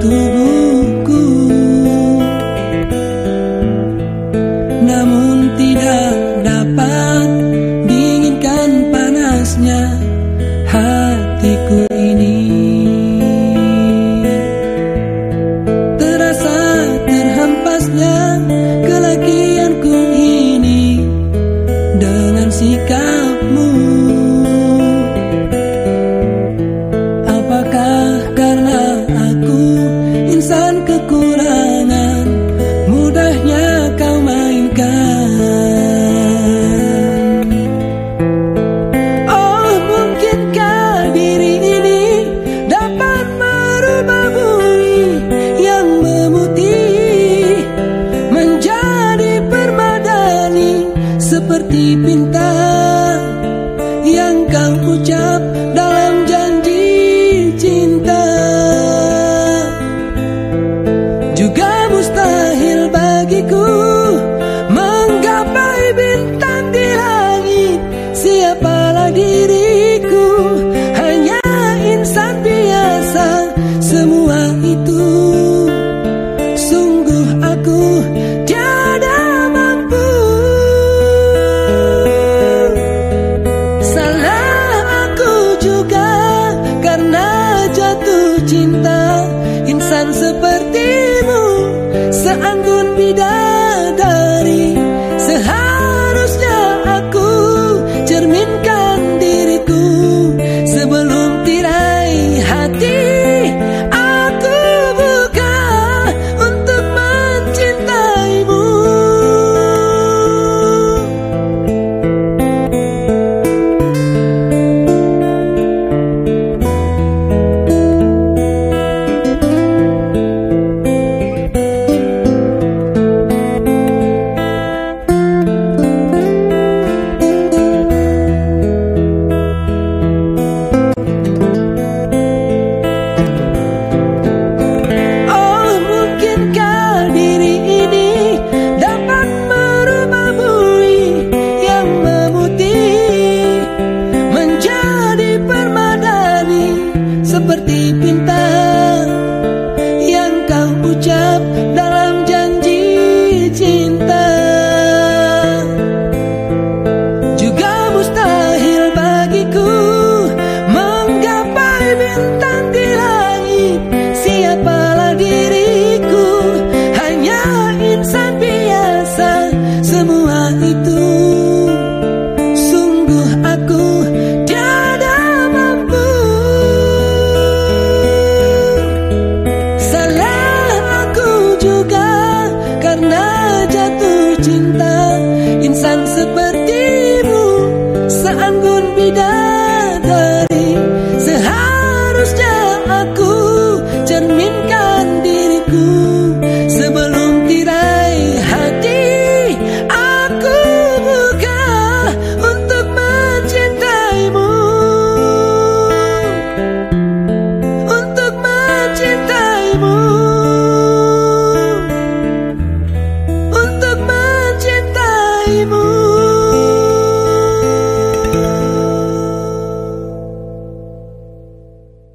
tu cinta insan sepertimu seanggun bidadari